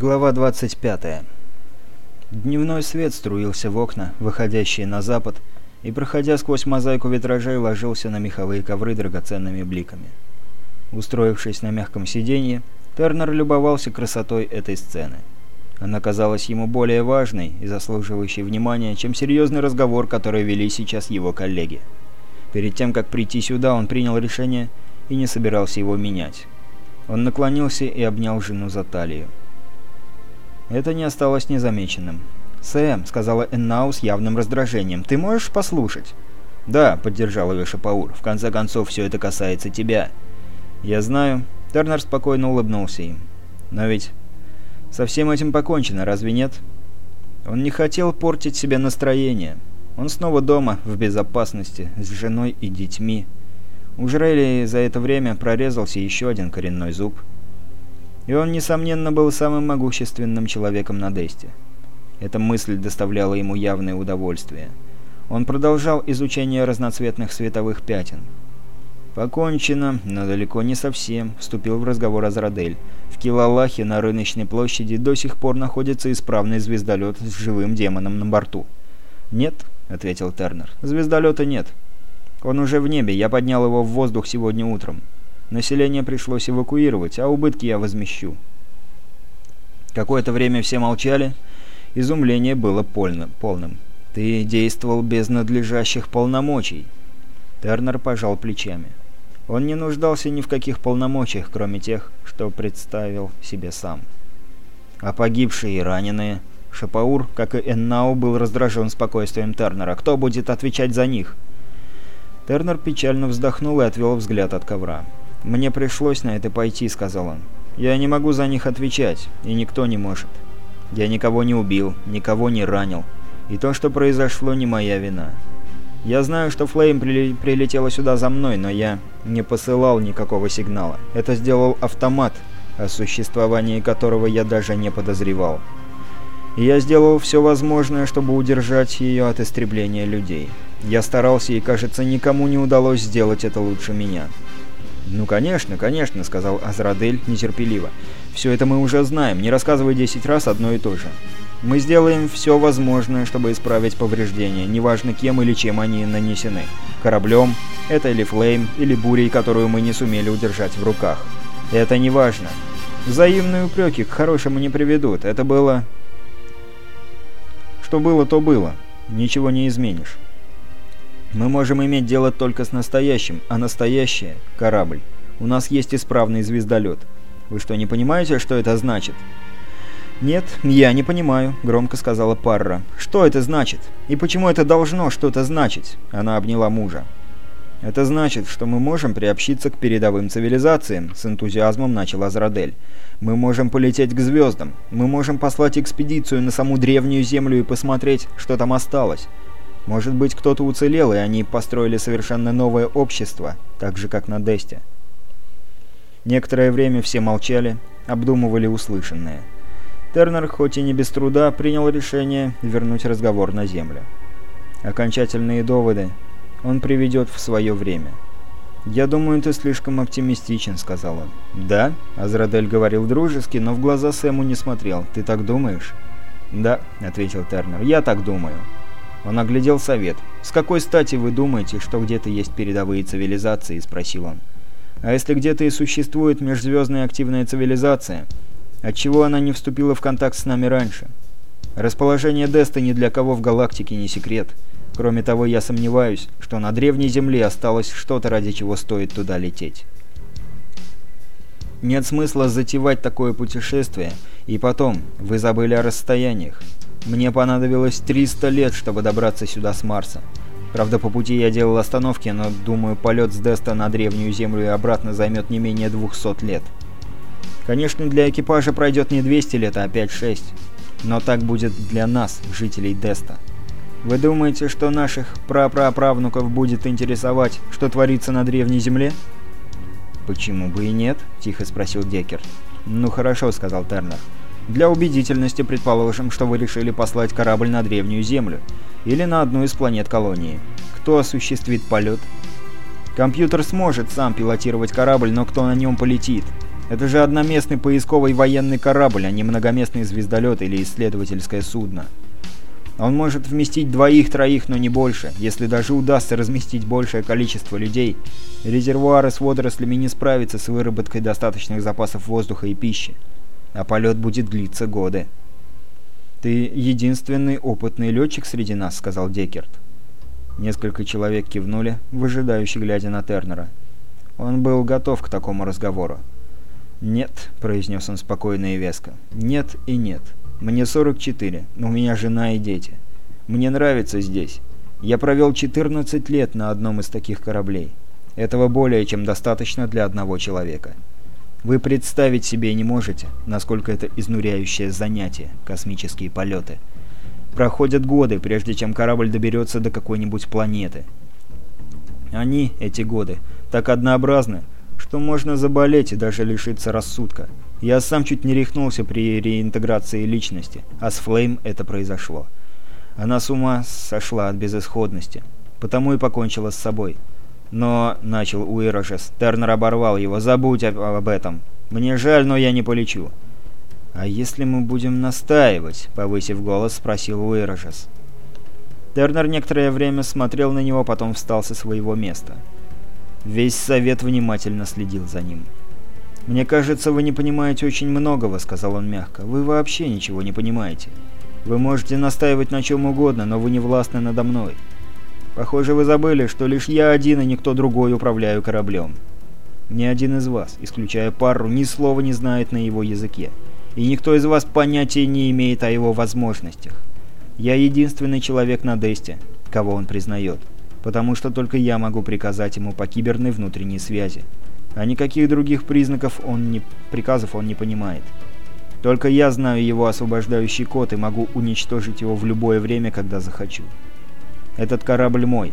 Глава 25. Дневной свет струился в окна, выходящие на запад, и, проходя сквозь мозаику витражей, ложился на меховые ковры драгоценными бликами. Устроившись на мягком сиденье, Тернер любовался красотой этой сцены. Она казалась ему более важной и заслуживающей внимания, чем серьезный разговор, который вели сейчас его коллеги. Перед тем, как прийти сюда, он принял решение и не собирался его менять. Он наклонился и обнял жену за талию. Это не осталось незамеченным. «Сэм», — сказала Эннау с явным раздражением, — «ты можешь послушать?» «Да», — поддержал ее Шапаур, — «в конце концов, все это касается тебя». «Я знаю». Тернер спокойно улыбнулся им. «Но ведь со всем этим покончено, разве нет?» Он не хотел портить себе настроение. Он снова дома, в безопасности, с женой и детьми. У Жрели за это время прорезался еще один коренной зуб — и он, несомненно, был самым могущественным человеком на Десте. Эта мысль доставляла ему явное удовольствие. Он продолжал изучение разноцветных световых пятен. «Покончено, но далеко не совсем», — вступил в разговор Азрадель. «В Килалахе на рыночной площади до сих пор находится исправный звездолет с живым демоном на борту». «Нет», — ответил Тернер, — «звездолета нет. Он уже в небе, я поднял его в воздух сегодня утром. Население пришлось эвакуировать, а убытки я возмещу. Какое-то время все молчали. Изумление было полным. полным. «Ты действовал без надлежащих полномочий». Тернер пожал плечами. Он не нуждался ни в каких полномочиях, кроме тех, что представил себе сам. А погибшие и раненые... Шапаур, как и Эннау, был раздражен спокойствием Тернера. «Кто будет отвечать за них?» Тернер печально вздохнул и отвел взгляд от ковра. «Мне пришлось на это пойти», — сказал он. «Я не могу за них отвечать, и никто не может. Я никого не убил, никого не ранил, и то, что произошло, не моя вина. Я знаю, что Флейм при... прилетела сюда за мной, но я не посылал никакого сигнала. Это сделал автомат, о существовании которого я даже не подозревал. И я сделал все возможное, чтобы удержать ее от истребления людей. Я старался, и, кажется, никому не удалось сделать это лучше меня». «Ну, конечно, конечно», — сказал Азрадель нетерпеливо. «Все это мы уже знаем, не рассказывай десять раз одно и то же. Мы сделаем все возможное, чтобы исправить повреждения, неважно кем или чем они нанесены. Кораблем, это или флейм, или бурей, которую мы не сумели удержать в руках. Это не важно. Взаимные упреки к хорошему не приведут. Это было... Что было, то было. Ничего не изменишь. Мы можем иметь дело только с настоящим, а настоящее — корабль. У нас есть исправный звездолет. Вы что, не понимаете, что это значит?» «Нет, я не понимаю», — громко сказала Парра. «Что это значит? И почему это должно что-то значить?» Она обняла мужа. «Это значит, что мы можем приобщиться к передовым цивилизациям», — с энтузиазмом начал Азрадель. «Мы можем полететь к звездам. Мы можем послать экспедицию на саму древнюю Землю и посмотреть, что там осталось. Может быть, кто-то уцелел, и они построили совершенно новое общество, так же, как на Десте. Некоторое время все молчали, обдумывали услышанное. Тернер, хоть и не без труда, принял решение вернуть разговор на Землю. Окончательные доводы он приведет в свое время. «Я думаю, ты слишком оптимистичен», — сказал он. «Да?» — Азрадель говорил дружески, но в глаза Сэму не смотрел. «Ты так думаешь?» «Да», — ответил Тернер, — «я так думаю». Он оглядел совет. «С какой стати вы думаете, что где-то есть передовые цивилизации?» – спросил он. «А если где-то и существует межзвездная активная цивилизация, отчего она не вступила в контакт с нами раньше? Расположение Деста ни для кого в галактике не секрет. Кроме того, я сомневаюсь, что на Древней Земле осталось что-то, ради чего стоит туда лететь. Нет смысла затевать такое путешествие, и потом, вы забыли о расстояниях. Мне понадобилось 300 лет, чтобы добраться сюда с Марса. Правда, по пути я делал остановки, но, думаю, полет с Деста на Древнюю Землю и обратно займет не менее 200 лет. Конечно, для экипажа пройдет не 200 лет, а 5-6. Но так будет для нас, жителей Деста. Вы думаете, что наших прапраправнуков будет интересовать, что творится на Древней Земле? «Почему бы и нет?» – тихо спросил Деккер. «Ну хорошо», – сказал Тернер. Для убедительности предположим, что вы решили послать корабль на древнюю Землю или на одну из планет колонии. Кто осуществит полет? Компьютер сможет сам пилотировать корабль, но кто на нем полетит? Это же одноместный поисковый военный корабль, а не многоместный звездолет или исследовательское судно. Он может вместить двоих-троих, но не больше. Если даже удастся разместить большее количество людей, резервуары с водорослями не справятся с выработкой достаточных запасов воздуха и пищи. А полет будет длиться годы. «Ты единственный опытный летчик среди нас», — сказал Деккерт. Несколько человек кивнули, выжидающе глядя на Тернера. Он был готов к такому разговору. «Нет», — произнес он спокойно и веско. «Нет и нет. Мне 44, но у меня жена и дети. Мне нравится здесь. Я провел 14 лет на одном из таких кораблей. Этого более чем достаточно для одного человека. Вы представить себе не можете, насколько это изнуряющее занятие, космические полеты. Проходят годы, прежде чем корабль доберется до какой-нибудь планеты. Они, эти годы, так однообразны, что можно заболеть и даже лишиться рассудка. Я сам чуть не рехнулся при реинтеграции личности, а с Флейм это произошло. Она с ума сошла от безысходности, потому и покончила с собой. Но, — начал Уирожес, — Тернер оборвал его, забудь об, этом. Мне жаль, но я не полечу. «А если мы будем настаивать?» — повысив голос, спросил Уирожес. Тернер некоторое время смотрел на него, потом встал со своего места. Весь совет внимательно следил за ним. «Мне кажется, вы не понимаете очень многого», — сказал он мягко. «Вы вообще ничего не понимаете. Вы можете настаивать на чем угодно, но вы не властны надо мной. Похоже, вы забыли, что лишь я один и никто другой управляю кораблем. Ни один из вас, исключая пару, ни слова не знает на его языке. И никто из вас понятия не имеет о его возможностях. Я единственный человек на Десте, кого он признает, потому что только я могу приказать ему по киберной внутренней связи а никаких других признаков он не... приказов он не понимает. Только я знаю его освобождающий код и могу уничтожить его в любое время, когда захочу. Этот корабль мой.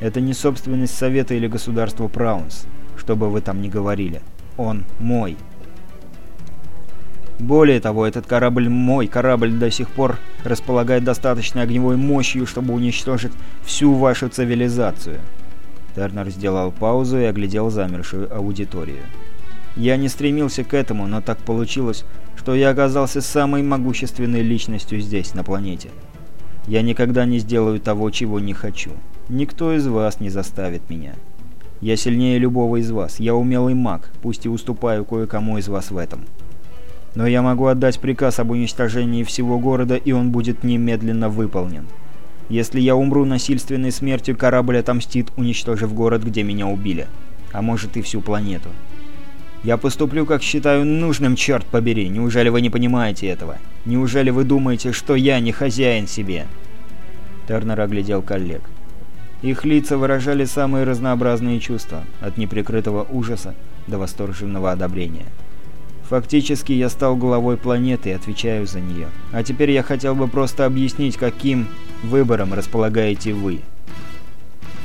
Это не собственность Совета или государства Праунс, что бы вы там ни говорили. Он мой. Более того, этот корабль мой, корабль до сих пор располагает достаточной огневой мощью, чтобы уничтожить всю вашу цивилизацию. Тернер сделал паузу и оглядел замершую аудиторию. «Я не стремился к этому, но так получилось, что я оказался самой могущественной личностью здесь, на планете. Я никогда не сделаю того, чего не хочу. Никто из вас не заставит меня. Я сильнее любого из вас. Я умелый маг, пусть и уступаю кое-кому из вас в этом. Но я могу отдать приказ об уничтожении всего города, и он будет немедленно выполнен. Если я умру насильственной смертью, корабль отомстит, уничтожив город, где меня убили. А может и всю планету. Я поступлю, как считаю нужным, черт побери. Неужели вы не понимаете этого? Неужели вы думаете, что я не хозяин себе?» Тернер оглядел коллег. Их лица выражали самые разнообразные чувства, от неприкрытого ужаса до восторженного одобрения. Фактически я стал главой планеты и отвечаю за нее. А теперь я хотел бы просто объяснить, каким выбором располагаете вы.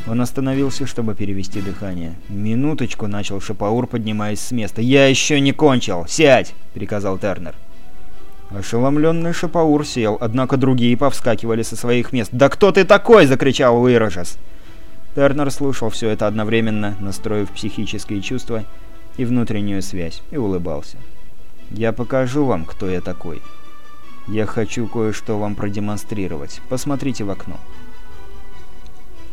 Он остановился, чтобы перевести дыхание. «Минуточку», — начал Шапаур, поднимаясь с места. «Я еще не кончил! Сядь!» — приказал Тернер. Ошеломленный Шапаур сел, однако другие повскакивали со своих мест. «Да кто ты такой?» — закричал Уирожес. Тернер слушал все это одновременно, настроив психические чувства и внутреннюю связь, и улыбался. «Я покажу вам, кто я такой. Я хочу кое-что вам продемонстрировать. Посмотрите в окно».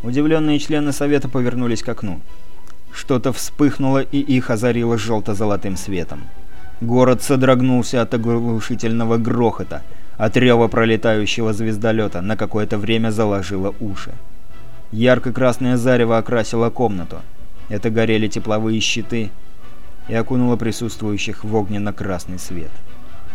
Удивленные члены Совета повернулись к окну. Что-то вспыхнуло и их озарило желто-золотым светом. Город содрогнулся от оглушительного грохота, от рева пролетающего звездолета, на какое-то время заложило уши. Ярко-красное зарево окрасило комнату. Это горели тепловые щиты, и окунула присутствующих в огненно-красный свет.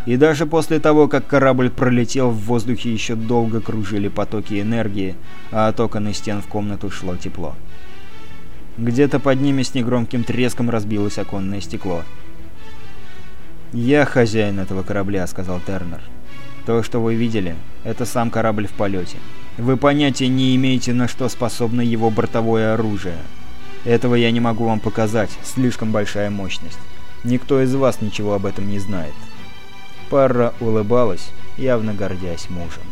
И даже после того, как корабль пролетел, в воздухе еще долго кружили потоки энергии, а от окон и стен в комнату шло тепло. Где-то под ними с негромким треском разбилось оконное стекло. «Я хозяин этого корабля», — сказал Тернер. «То, что вы видели, это сам корабль в полете. Вы понятия не имеете, на что способно его бортовое оружие». Этого я не могу вам показать, слишком большая мощность. Никто из вас ничего об этом не знает. Парра улыбалась, явно гордясь мужем.